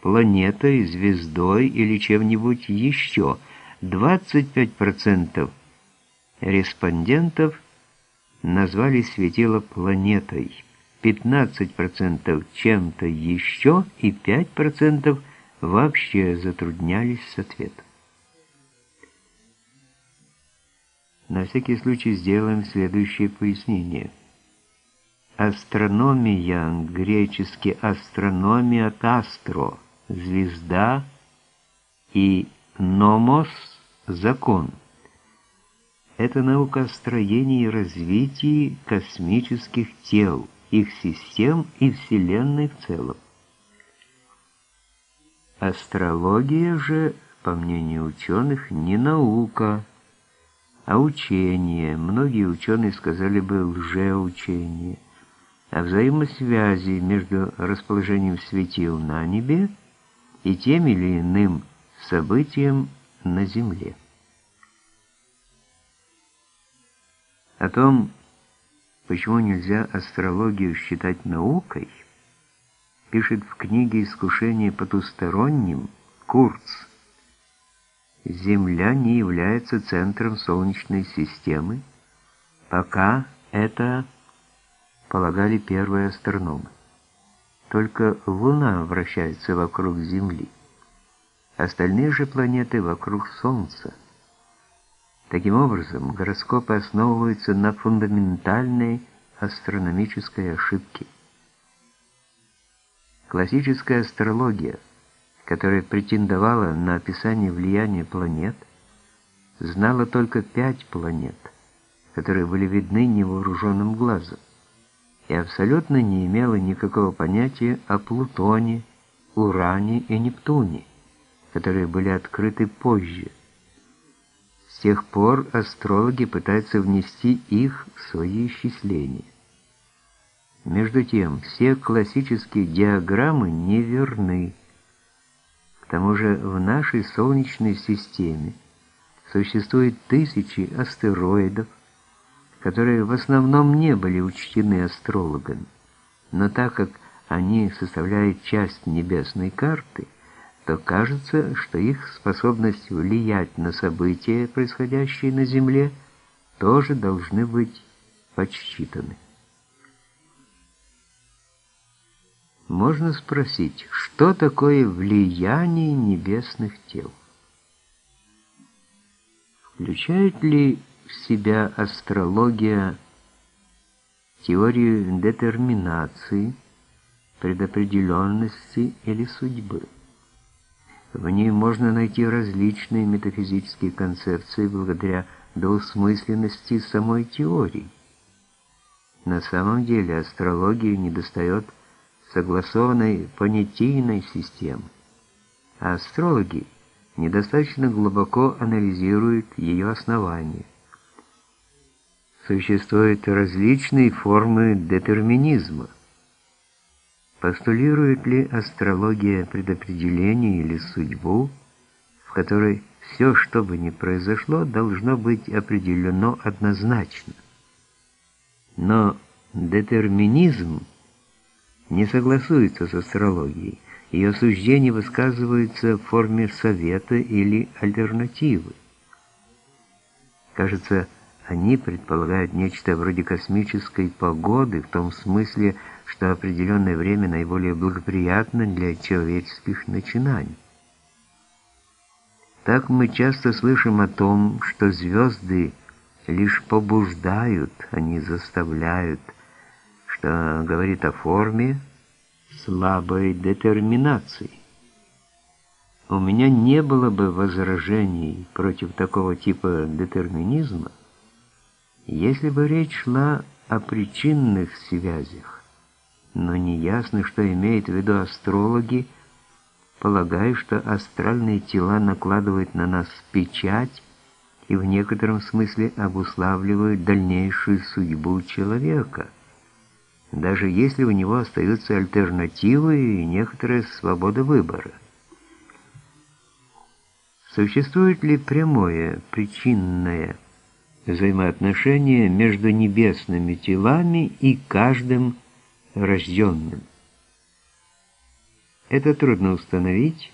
планетой, звездой или чем-нибудь еще. 25% респондентов назвали светило планетой, 15% чем-то еще и 5% вообще затруднялись с ответом. На всякий случай сделаем следующее пояснение. Астрономия, греческий астрономия от астро, звезда, и номос – закон. Это наука о строении и развитии космических тел, их систем и Вселенной в целом. Астрология же, по мнению ученых, не наука, а учение. Многие ученые сказали бы лжеучение. О взаимосвязи между расположением светил на небе и тем или иным событием на Земле. О том, почему нельзя астрологию считать наукой, пишет в книге «Искушение потусторонним» Курц. Земля не является центром Солнечной системы, пока это полагали первые астрономы. Только Луна вращается вокруг Земли, остальные же планеты вокруг Солнца. Таким образом, гороскопы основываются на фундаментальной астрономической ошибке – Классическая астрология, которая претендовала на описание влияния планет, знала только пять планет, которые были видны невооруженным глазом, и абсолютно не имела никакого понятия о Плутоне, Уране и Нептуне, которые были открыты позже. С тех пор астрологи пытаются внести их в свои исчисления. Между тем, все классические диаграммы неверны. К тому же в нашей Солнечной системе существует тысячи астероидов, которые в основном не были учтены астрологами. Но так как они составляют часть небесной карты, то кажется, что их способность влиять на события, происходящие на Земле, тоже должны быть подсчитаны. можно спросить, что такое влияние небесных тел? Включает ли в себя астрология теорию детерминации, предопределенности или судьбы? В ней можно найти различные метафизические концепции благодаря двусмысленности самой теории. На самом деле астрологии недостает согласованной понятийной системы, а астрологи недостаточно глубоко анализируют ее основания. Существуют различные формы детерминизма. Постулирует ли астрология предопределение или судьбу, в которой все, что бы ни произошло, должно быть определено однозначно? Но детерминизм – не согласуется с астрологией. Ее суждения высказываются в форме совета или альтернативы. Кажется, они предполагают нечто вроде космической погоды, в том смысле, что определенное время наиболее благоприятно для человеческих начинаний. Так мы часто слышим о том, что звезды лишь побуждают, а не заставляют, что говорит о форме слабой детерминации. У меня не было бы возражений против такого типа детерминизма, если бы речь шла о причинных связях, но неясно, что имеют в виду астрологи, полагая, что астральные тела накладывают на нас печать и в некотором смысле обуславливают дальнейшую судьбу человека – даже если у него остаются альтернативы и некоторая свобода выбора. Существует ли прямое причинное взаимоотношение между небесными телами и каждым рожденным? Это трудно установить,